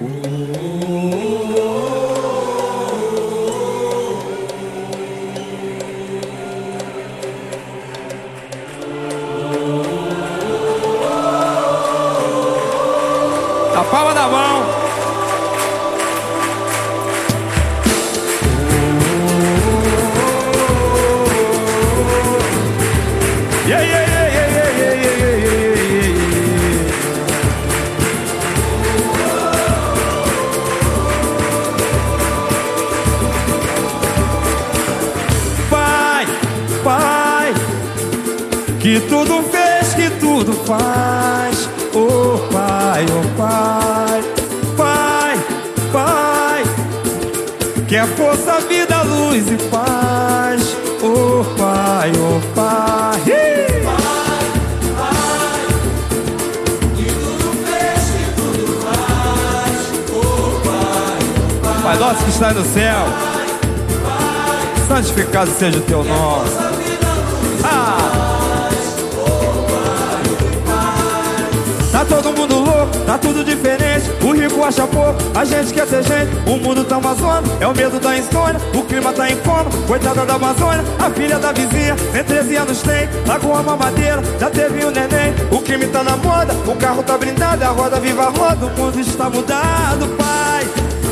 A palma da mão. Que tudo fez, que tudo faz. Oh Pai, oh Pai, Pai, Pai, que é força, vida, luz e paz. Oh Pai, oh Pai. Ih! Pai nosso que está no céu, santificado seja o teu nome. Acha pouco, a gente quer ser gente. O mundo tá uma zona, é o medo da insônia. O clima tá em coma, coitada da Amazônia. A filha da vizinha, nem 13 anos tem. Tá com uma mamadeira, já teve um neném. O crime tá na moda, o carro tá blindado. A roda viva a roda, o mundo está mudado, pai.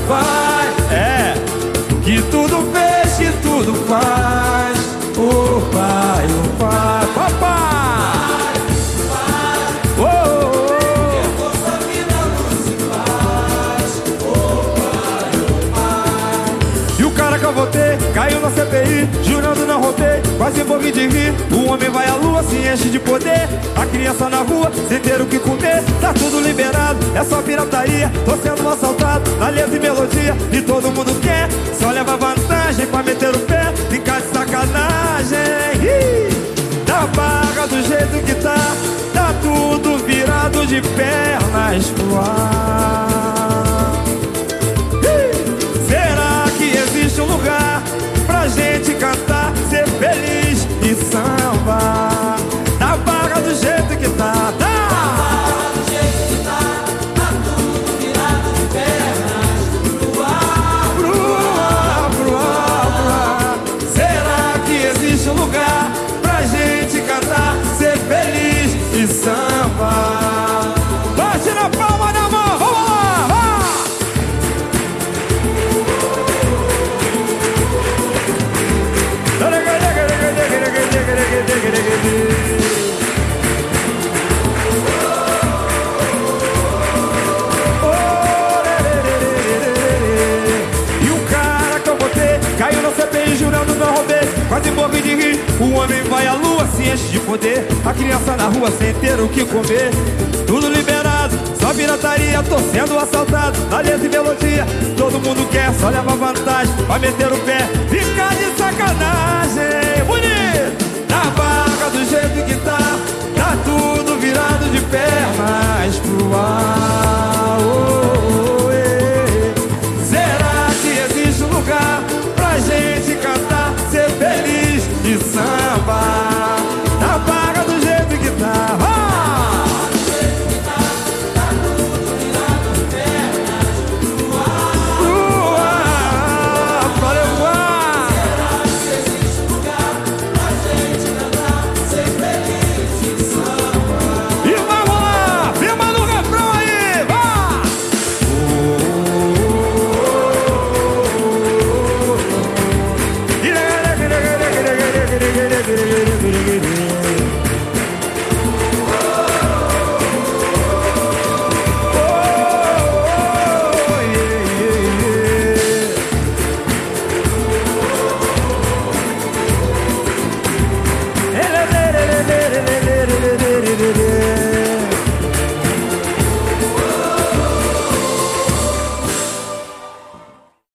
Pai, é. Que tudo fez, eu votei caiu na CPI, jurando não roubei, quase morri de rir. O homem vai à lua, se enche de poder. A criança na rua, sem ter o que comer, tá tudo liberado, é só pirataria. Tô sendo assaltado na letra e melodia, e todo mundo quer, só leva vantagem pra meter o pé, ficar de sacanagem. Ih! Barra do jeito que tá, tá tudo virado de pernas pro ar. Morri de rir. O homem vai à lua, se enche de poder. A criança na rua sem ter o que comer. Tudo liberado, só pirataria. Tô sendo assaltado, na letra e melodia. Todo mundo quer, só leva vantagem. Vai meter o pé, fica de sacanagem. Bonito! Na barra do jeito que tá, do do do do